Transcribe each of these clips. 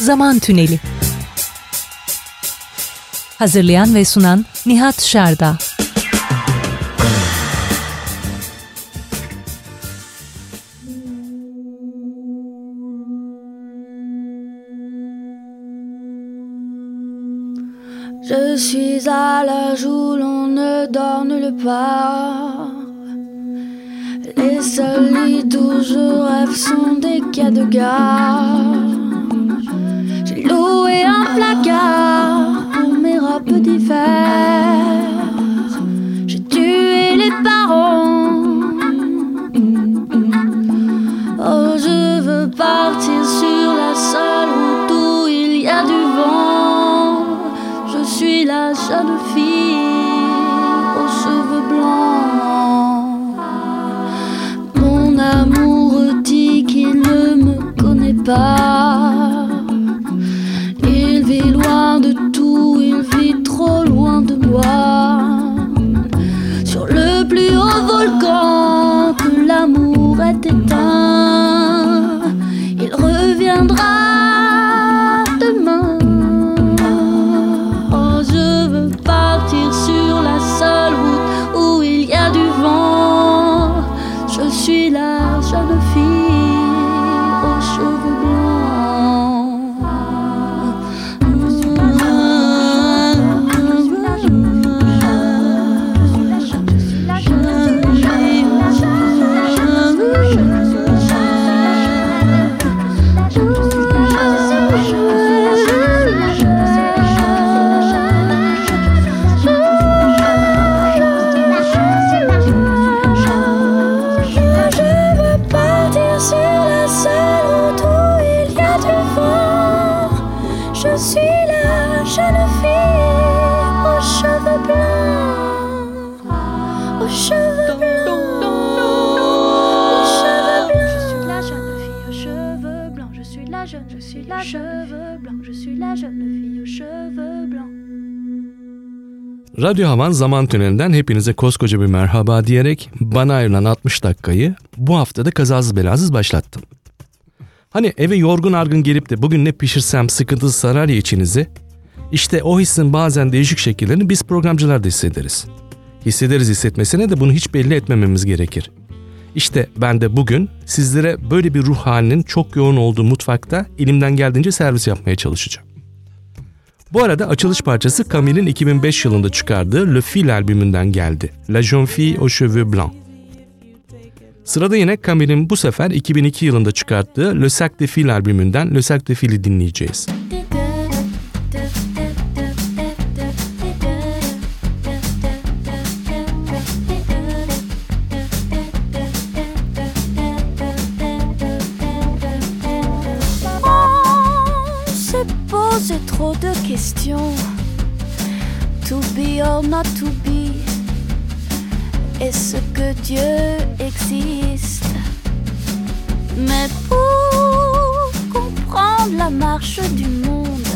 Zaman Tüneli Hazırlayan ve sunan Nihat Şarda Je suis à l'âge où l'on ne dort nulle part. Les seuls lits où sont des cas de gare. Loué un placard pour mes robes d'hiver. J'ai tué les parents. Il reviendra. Radyo Havan Zaman Tüneli'nden hepinize koskoca bir merhaba diyerek bana ayrılan 60 dakikayı bu haftada kazasız belasız başlattım. Hani eve yorgun argın gelip de bugün ne pişirsem sıkıntısı sarar ya içinizi. İşte o hissin bazen değişik şekillerini biz programcılar da hissederiz. Hissederiz hissetmesine de bunu hiç belli etmememiz gerekir. İşte ben de bugün sizlere böyle bir ruh halinin çok yoğun olduğu mutfakta elimden geldiğince servis yapmaya çalışacağım. Bu arada açılış parçası Camille'in 2005 yılında çıkardığı Le Fil albümünden geldi. La Jeune Fille aux Cheveux Blancs. Sırada yine Camille'in bu sefer 2002 yılında çıkarttığı Le Sac de Fil albümünden Le Sac de Fil'i dinleyeceğiz. On To be or not to be. Est-ce que Dieu existe Mais pour comprendre la marche du monde,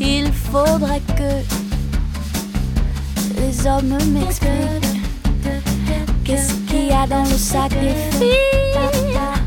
il faudrait que les hommes m'expliquent qu'est-ce qu'il y a dans le sac des filles.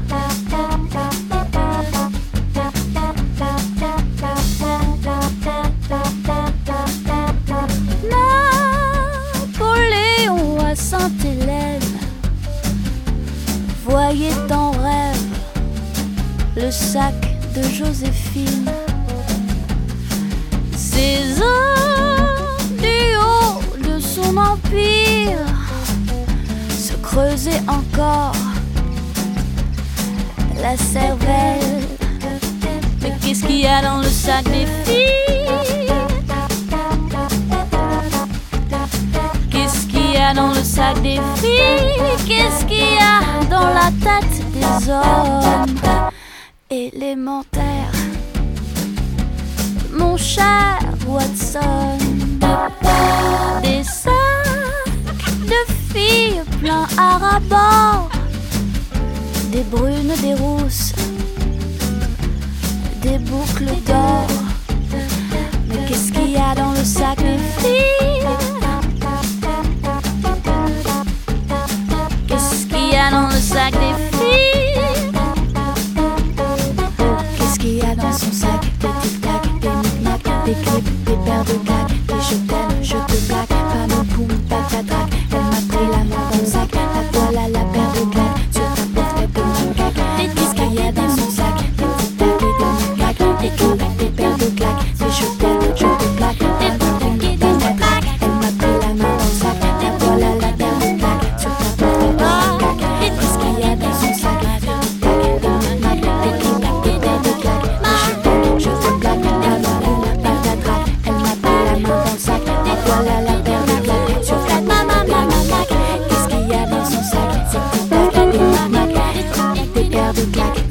De claque.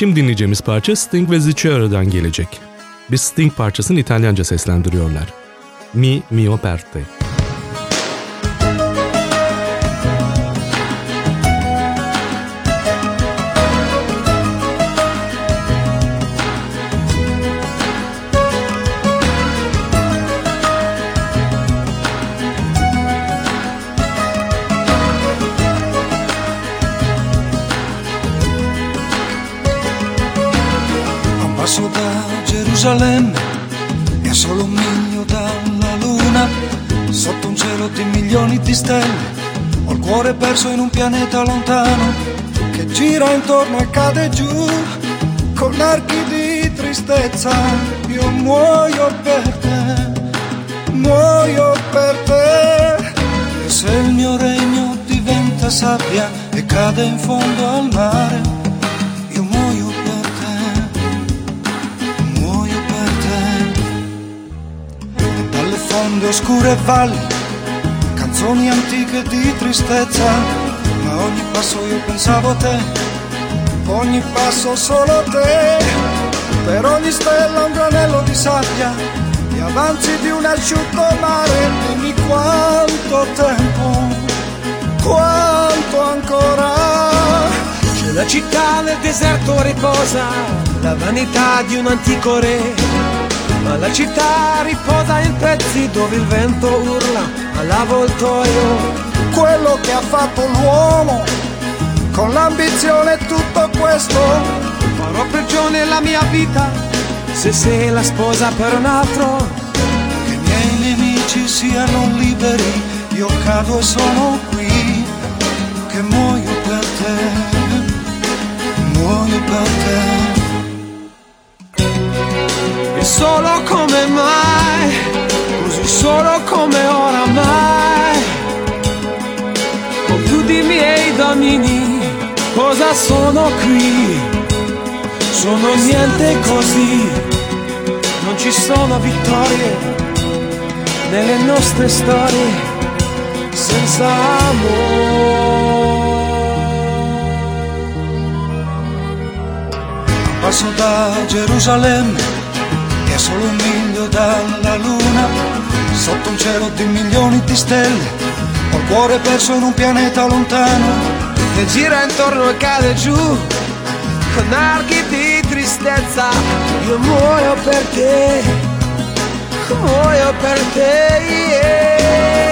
Şimdi dinleyeceğimiz parça Sting ve Zicciardo'dan gelecek. Bir Sting parçasını İtalyanca seslendiriyorlar. Mi mio per perso in un pianeta lontano che gira intorno e cade giù con archi di tristezza. Io muoio per te, muoio per te. E se il mio regno diventa sabbia e cade in fondo al mare, io muoio per te muoio per te. E dalle fonde oscure valli, canzoni antiche di tristezza, ma ogni passo io pensavo a te, ogni passo solo a te. Per ogni stella un granello di sabbia, gli avanzi di un asciutto mare, dimmi quanto tempo, quanto ancora. C'è la città nel deserto riposa, la vanità di un antico re. Ma la città riposa in pezzi dove il vento urla all'avvoltoio. quello che ha fatto l'uomo con l'ambizione tutto questo Farò prigione la mia vita se sei la sposa per un altro. che i miei nemici siano liberi io cado e sono qui che muoio per te muoio per te E solo come mai, così solo come oramai. Ho più di miei domini, cosa sono qui? Sono niente così, non ci sono vittorie nelle nostre storie senza amore. passo da Gerusalemme e a solo un miglio dalla luna sotto un cielo di milioni di stelle ho il cuore perso in un pianeta lontano che gira intorno e cade giù con archi di tristezza. Io muoio per te, muoio per te. yeah.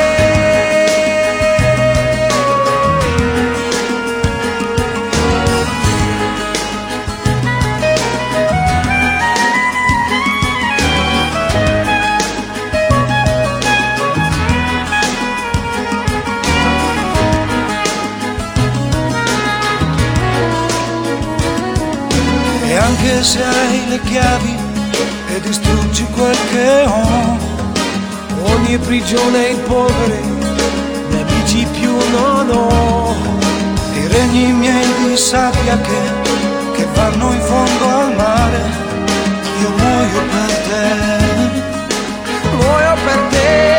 Se hai le chiavi e distruggi quel che ho, Ogni prigione in polvere, ne amici più non ho. i regni miei di sabbia che, che vanno in fondo al mare, io muoio per te, Muoio per te.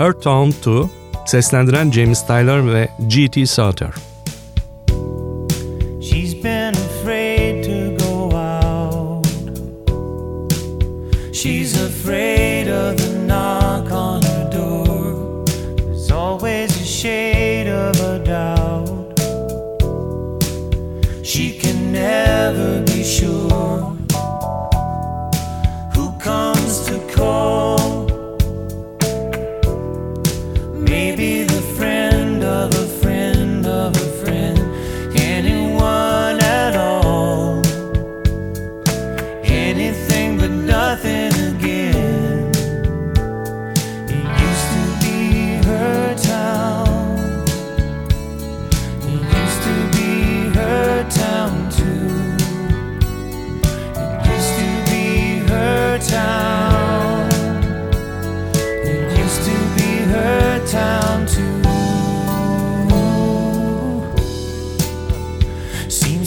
Her Town 2 seslendiren James Tyler ve G.T. Sutter.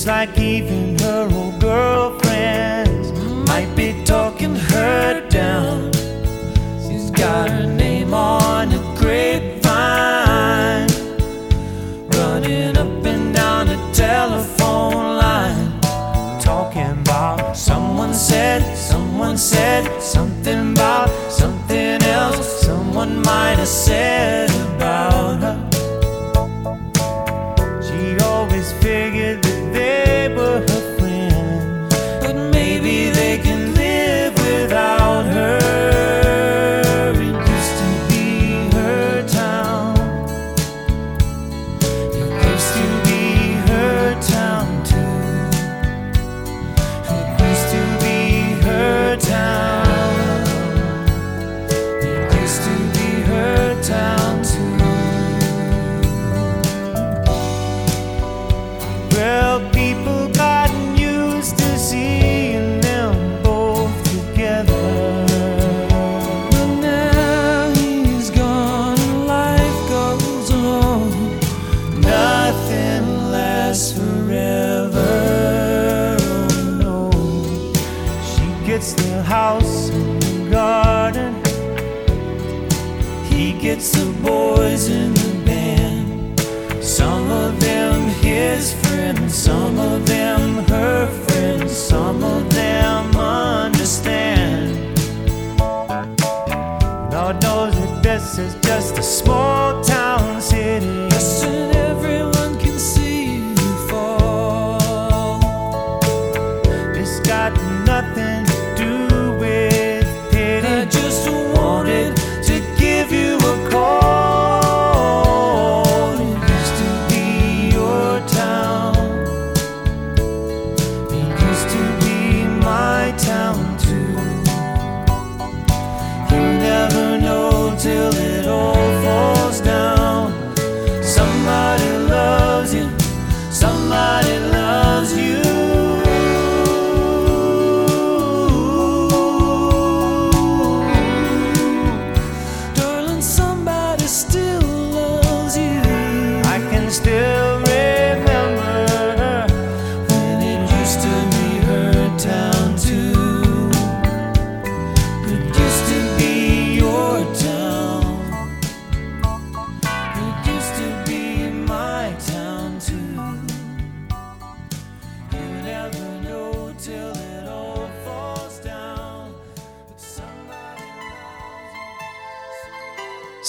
Seems like even her old girlfriends might be talking her down. She's got her name on a grapevine, running up and down the telephone line, talking about someone said, someone said something about something else, someone might have said.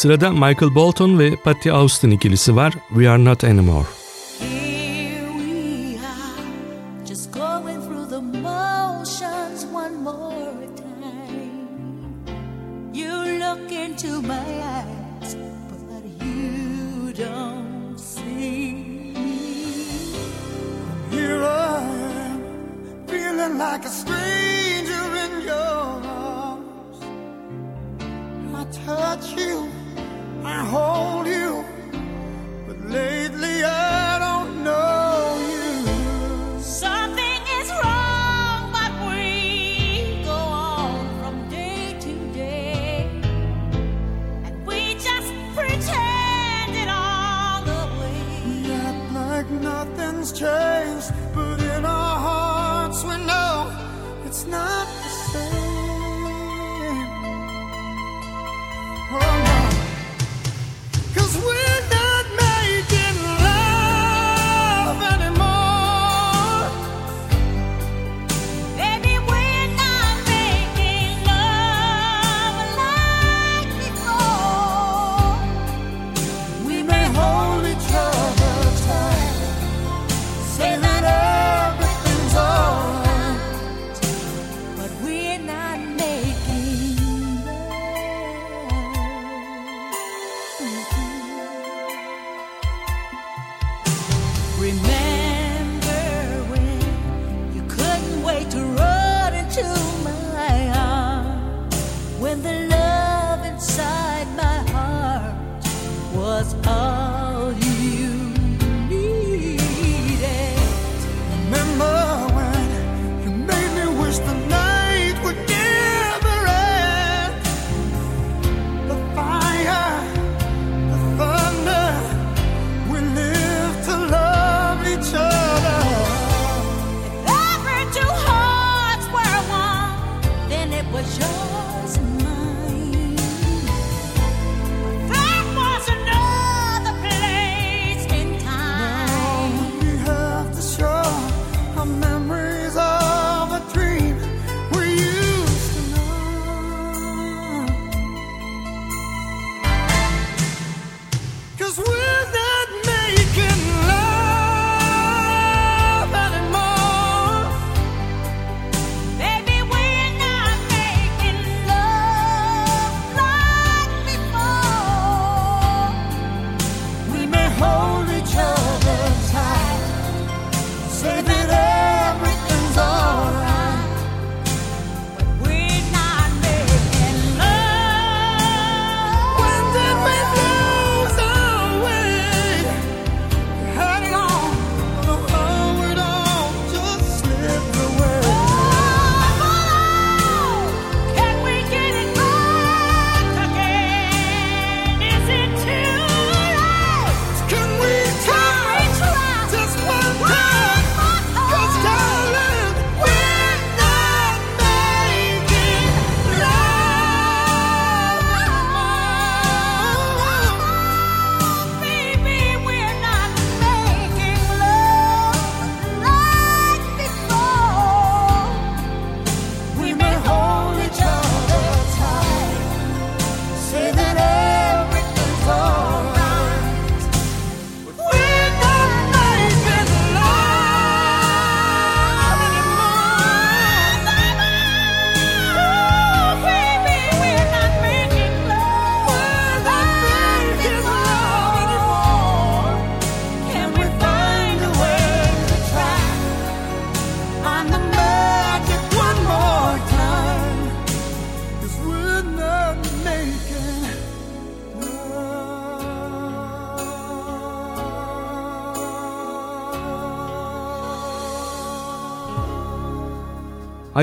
Sırada Michael Bolton ve Patty Austin ikilisi var We Are Not Anymore. but in our hearts we know it's not.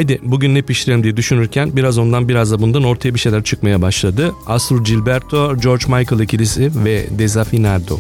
haydi bugün ne pişirelim diye düşünürken biraz ondan biraz da bundan ortaya bir şeyler çıkmaya başladı. Astur Gilberto, George Michael ikilisi ve Desafinado.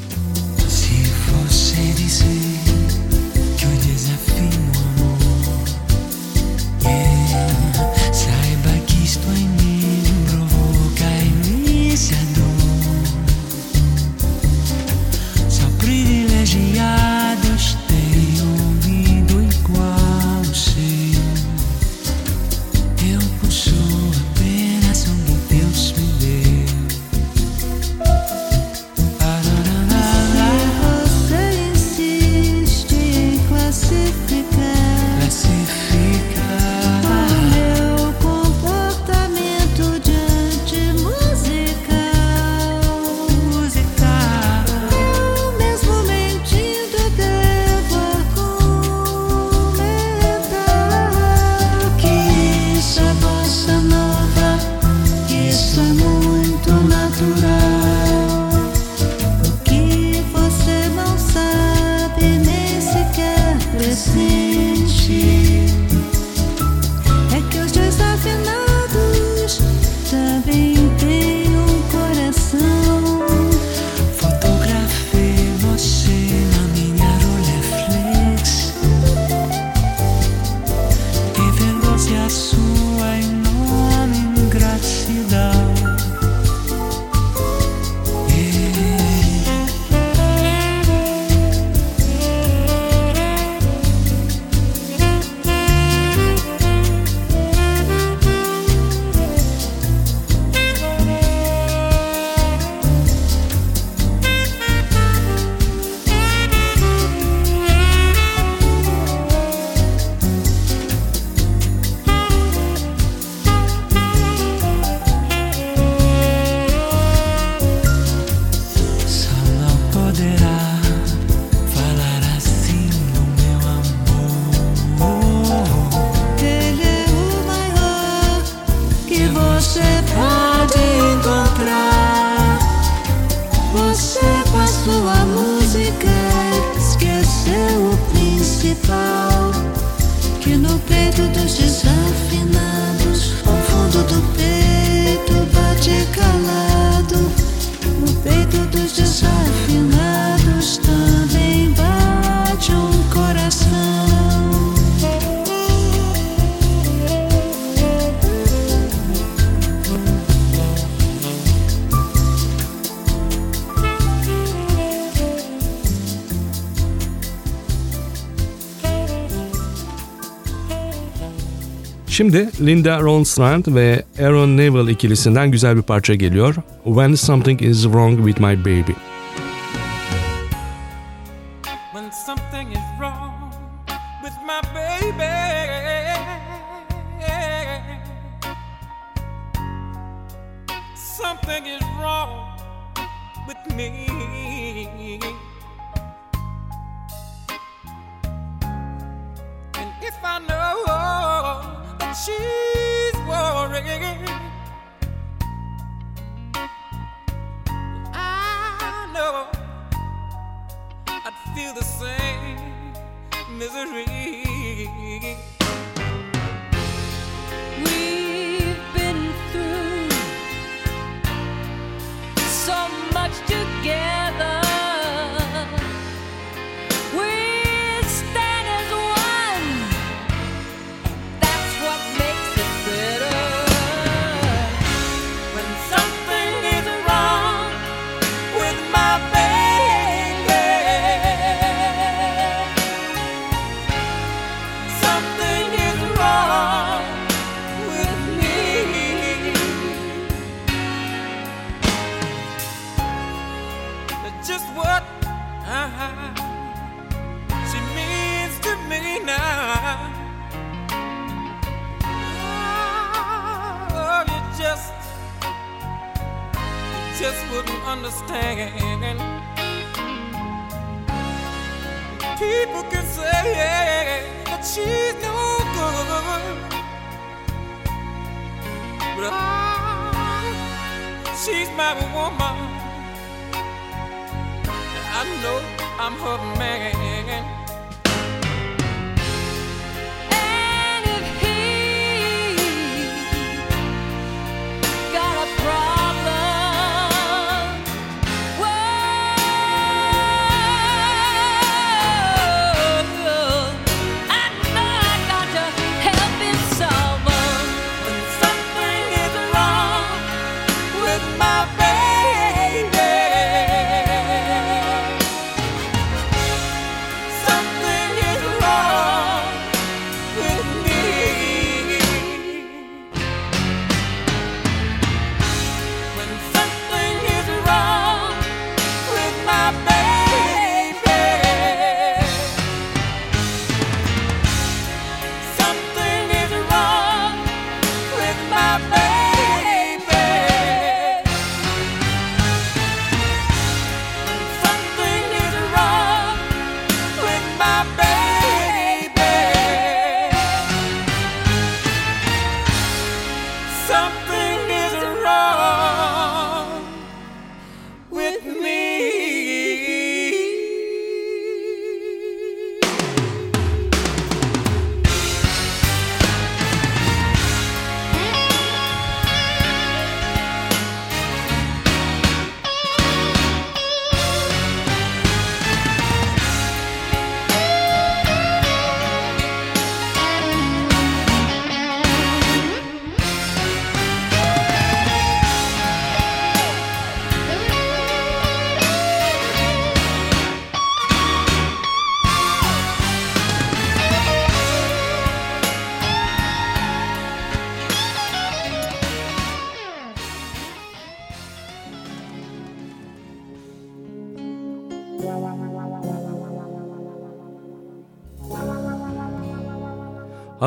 Şimdi Linda Ronstadt ve Aaron Neville ikilisinden güzel bir parça geliyor. When Something Is Wrong With My Baby.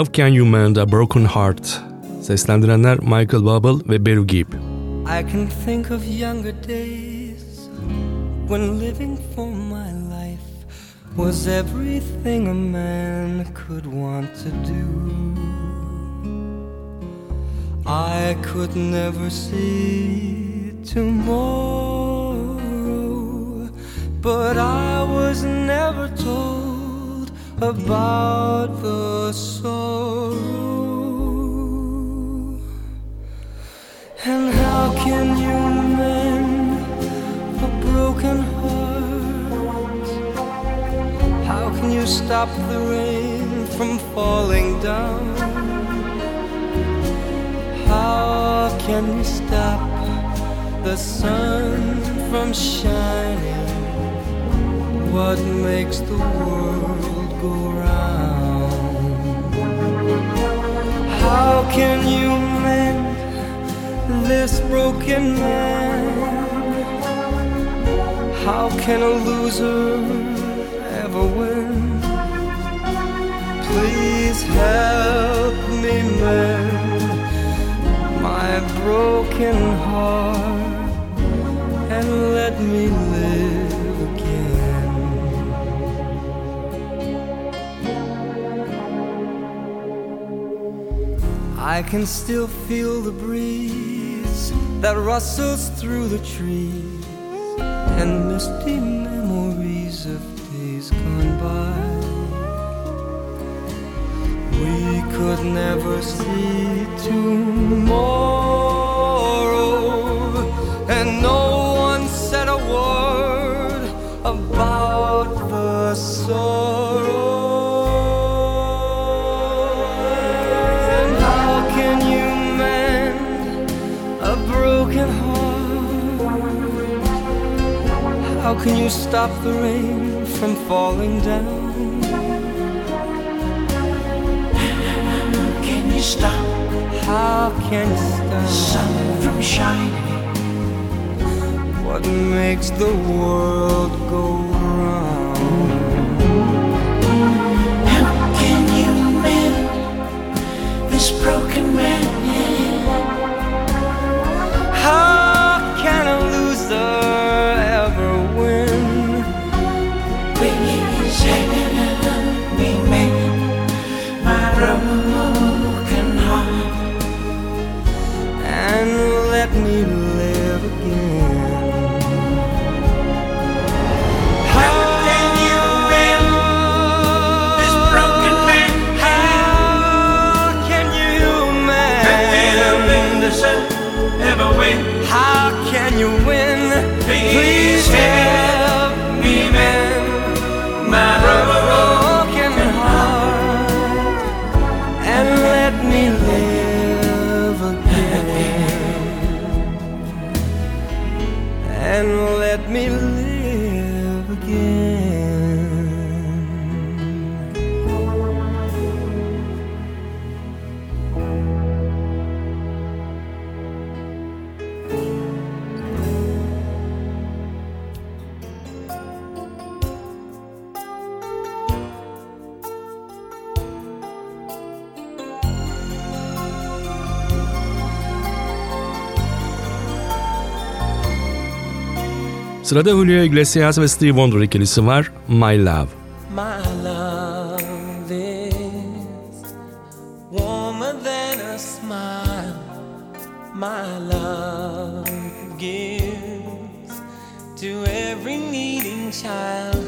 How Can You Mend a Broken Heart? Seslendirenler Michael Bublé ve Barry Gibb. I can think of younger days when living for my life was everything a man could want to do. I could never see tomorrow, but I was never told about the sorrow. And how can you mend a broken heart? How can you stop the rain from falling down? How can you stop the sun from shining? What makes the world? How can you mend this broken man? How can a loser ever win? Please help me mend my broken heart and let me live. I can still feel the breeze that rustles through the trees and misty memories of days gone by. We could never see tomorrow, and no one said a word about the sorrow. How can you stop the rain from falling down? How Can you stop How can you stop sun from shining? what makes the world go round? How can you mend this broken man? How Sırada Julio Iglesias ve Steve Wonder ikilisi var. My Love. My love is warmer than a smile. My love gives to every needing child.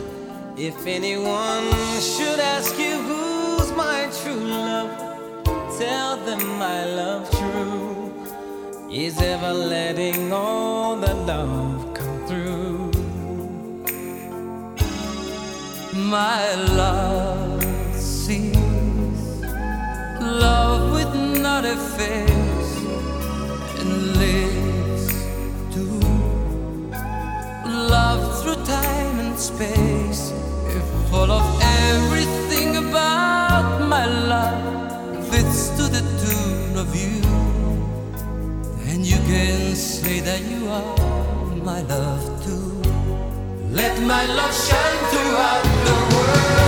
If anyone should ask you who's my true love, tell them my love true is ever letting all the love come through. My love sees love with not a face and lives to love through time and space. Let my love shine throughout the world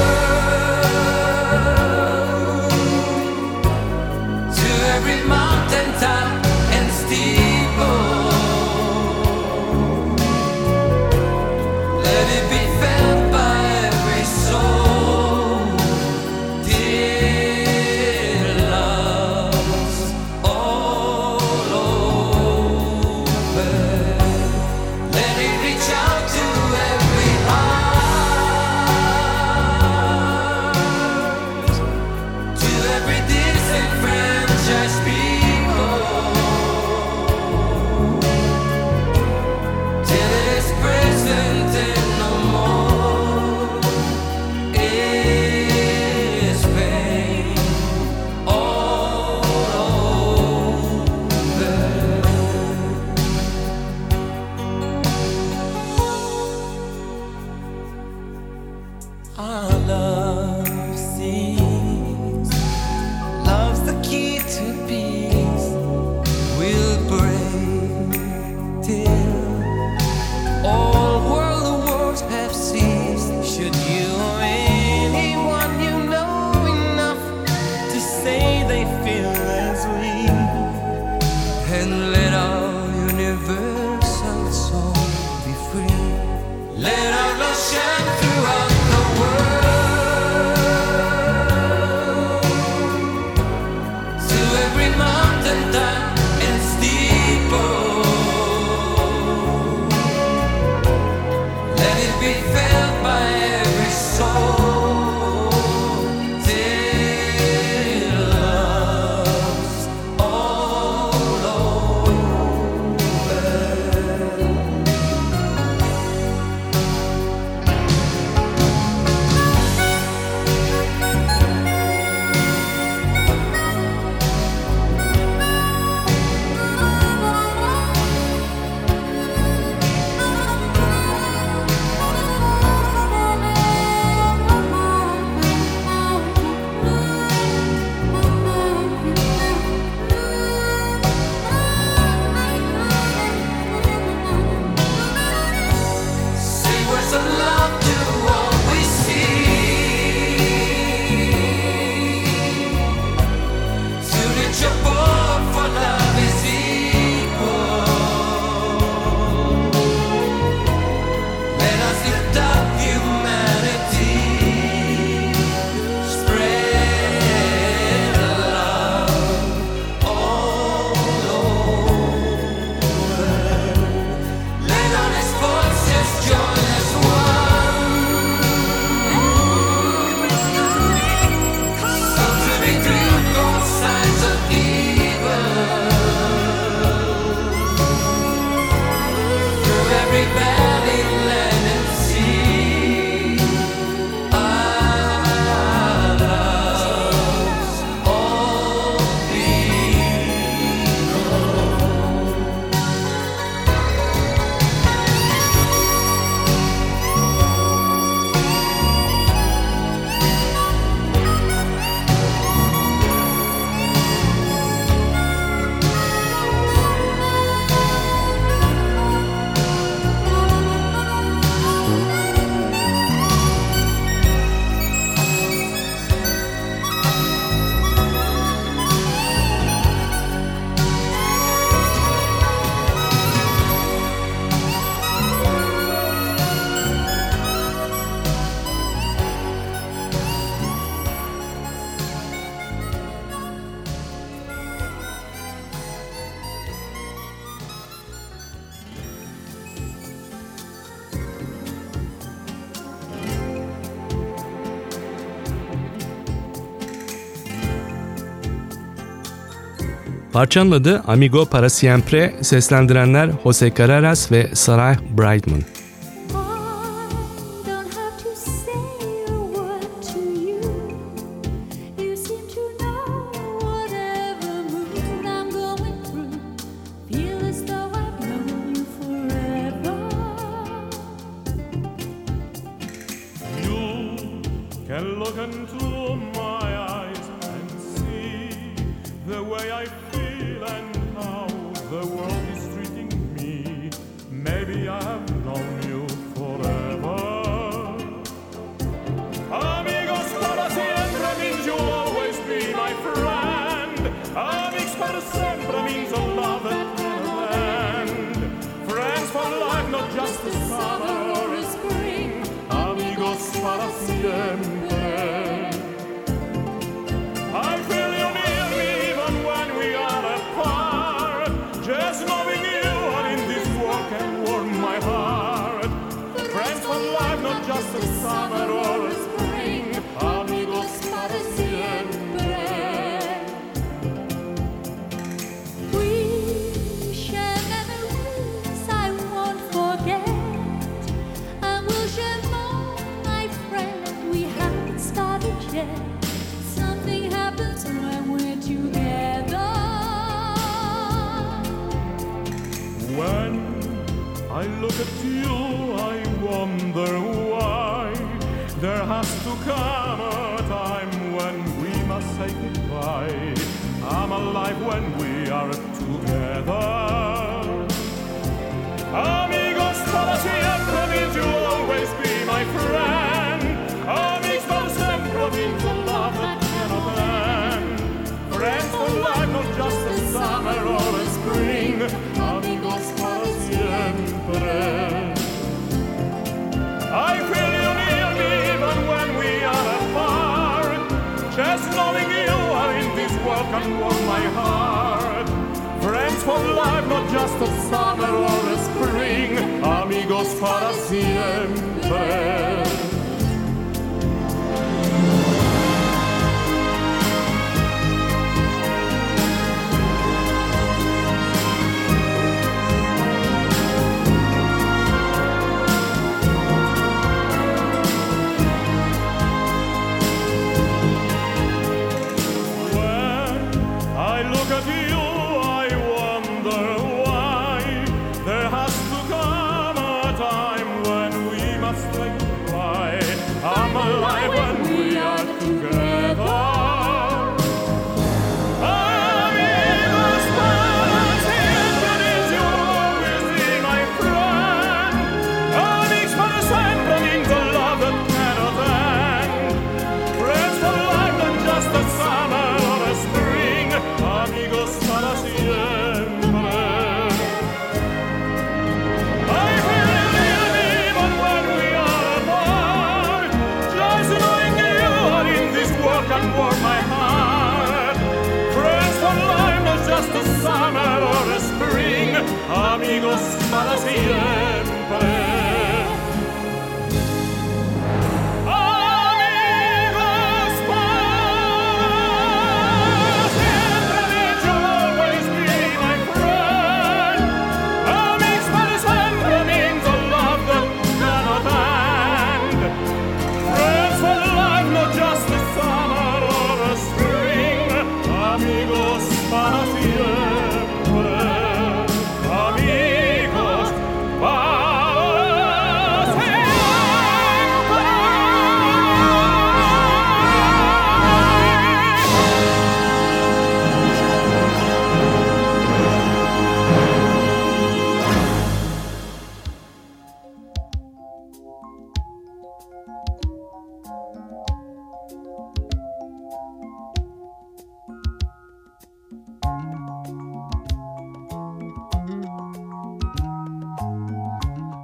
Parçanın adı Amigo Para Siempre seslendirenler Jose Carreras ve Sarah Brightman.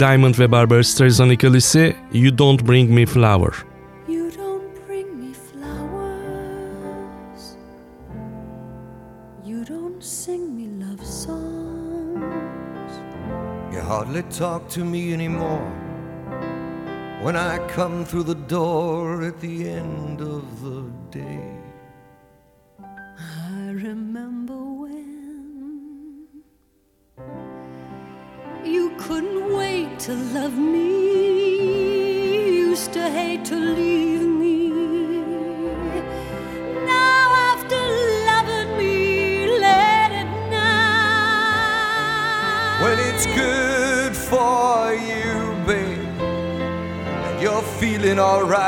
Diamond ve Barbara Streisand ikilisi You Don't Bring Me Flower. You don't bring me flowers. You don't sing me love songs. You hardly talk to me anymore when I come through the door at the end of the day. Love me, used to hate to leave me. Now after loving me, let it now. When it's good for you, babe, and you're feeling alright.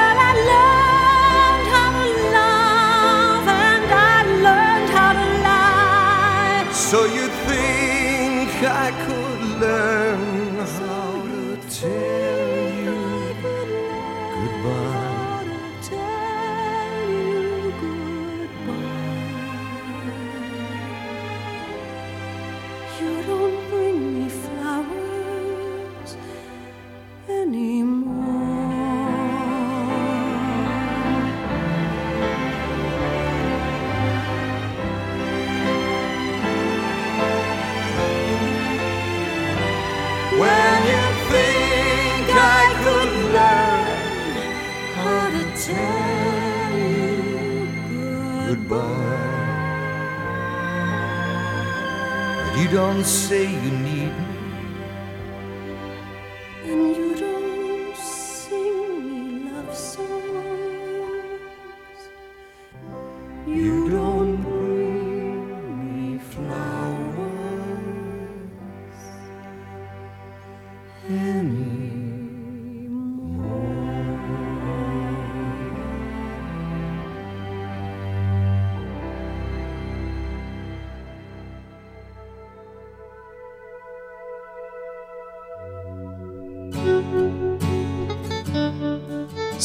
So you think I could learn how to tell Say you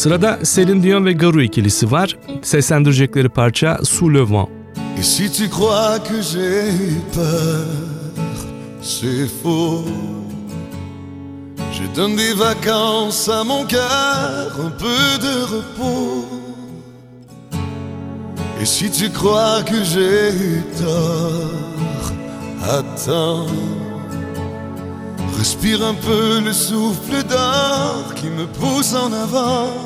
Sırada Dion ve Sous le vent. Et si tu crois que j'ai eu peur, c'est faux. Je donne des vacances à mon cœur, un peu de repos. Et si tu crois que j'ai eu tort, attends. Respire un peu le souffle d'or qui me pousse en avant.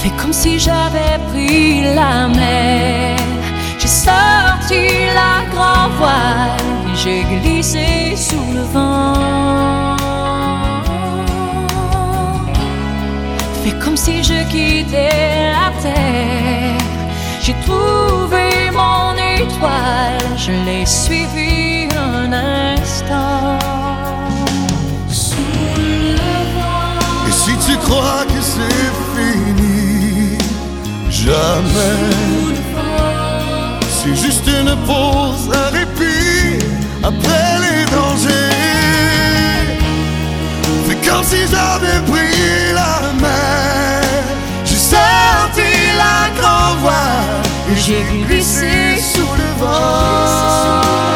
Fais comme si j'avais pris la mer. J'ai sorti la grand voile j'ai glissé sous le vent. Fais comme si je quittais la terre. J'ai trouvé mon étoile, je l'ai suivi un instant. Sous le vent. Et si tu crois que c'est jamais. C'est juste une ne pose un répit après les dangers. C'est comme si j'avais pris la mer. J'ai sorti la grand voile et j'ai glissé sous le vent.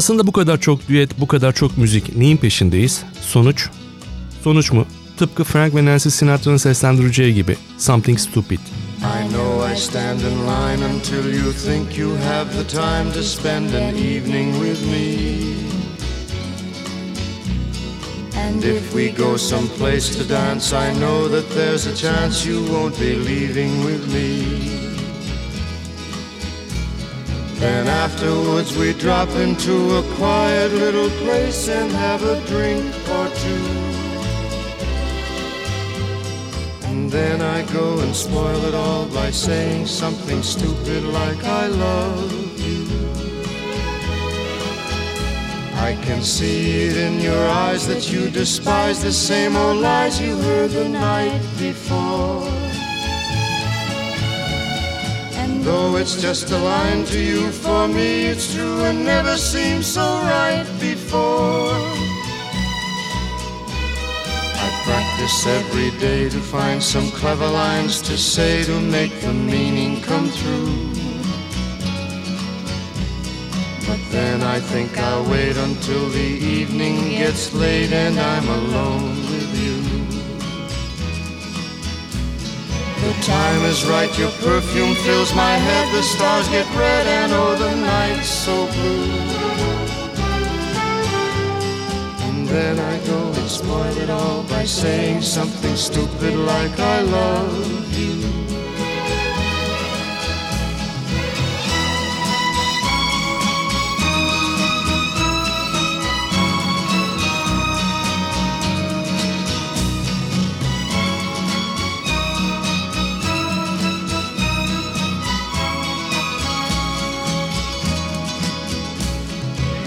Aslında bu kadar çok düet, bu kadar çok müzik neyin peşindeyiz? Sonuç? Sonuç mu? Tıpkı Frank ve Nancy Sinatra'nın seslendireceği gibi Something Stupid. I know I stand in line until you think you have the time to spend an evening with me. And if we go someplace to dance, I know that there's a chance you won't be leaving with me. Then afterwards we drop into a quiet little place and have a drink or two. And then I go and spoil it all by saying something stupid like I love you. I can see it in your eyes that you despise the same old lies you heard the night before. Though it's just a line to you, for me it's true and never seemed so right before. I practice every day to find some clever lines to say to make the meaning come through. But then I think I'll wait until the evening gets late and I'm alone with you. Time is right, your perfume fills my head, the stars get red and oh the night's so blue. And then I go spoil it all by saying something stupid like I love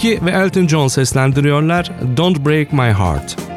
Kiki ve Elton John seslendiriyorlar Don't Break My Heart.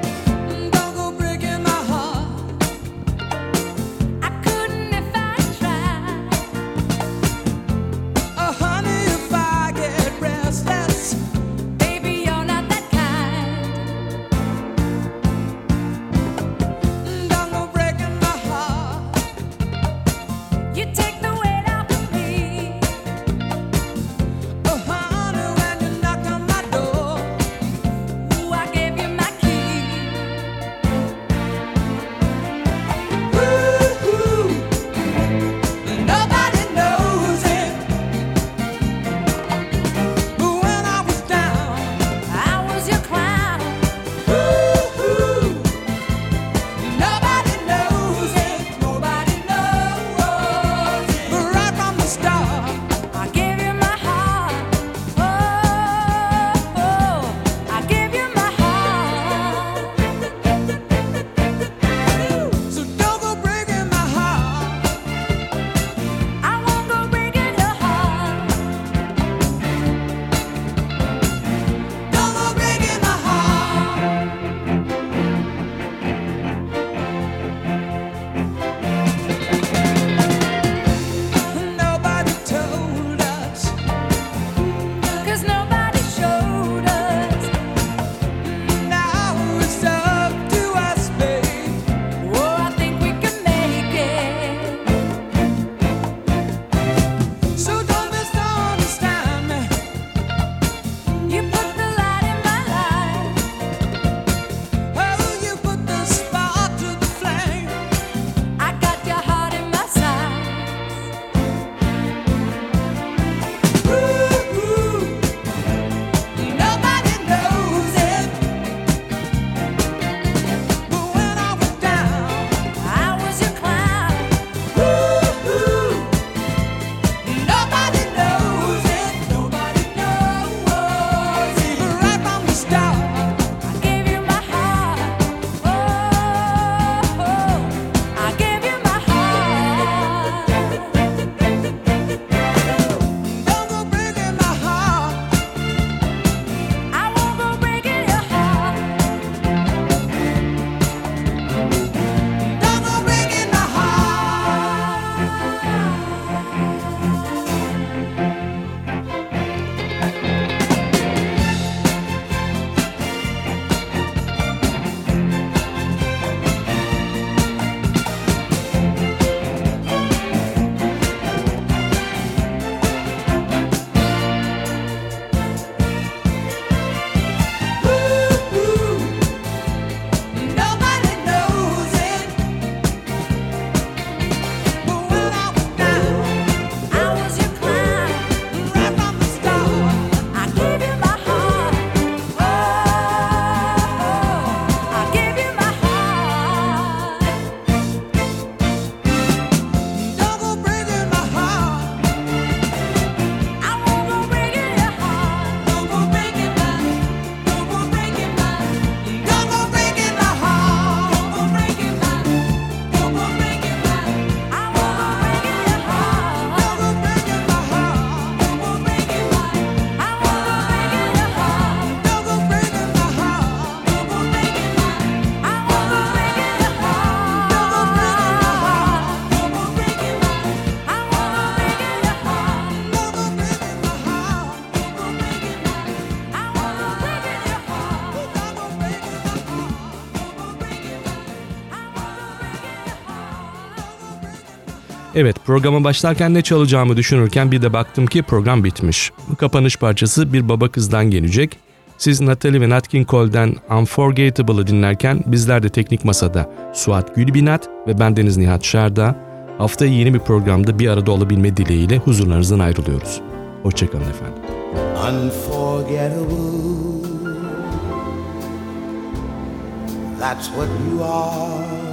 Programa başlarken ne çalacağımı düşünürken bir de baktım ki program bitmiş. Bu kapanış parçası bir baba kızdan gelecek. Siz Natalie ve Nat King Cole'den Unforgettable'ı dinlerken bizler de Teknik Masa'da Suat Gülbinat ve bendeniz Nihat Şarda haftaya yeni bir programda bir arada olabilme dileğiyle huzurlarınızdan ayrılıyoruz. Hoşçakalın efendim. Unforgettable. That's what you are.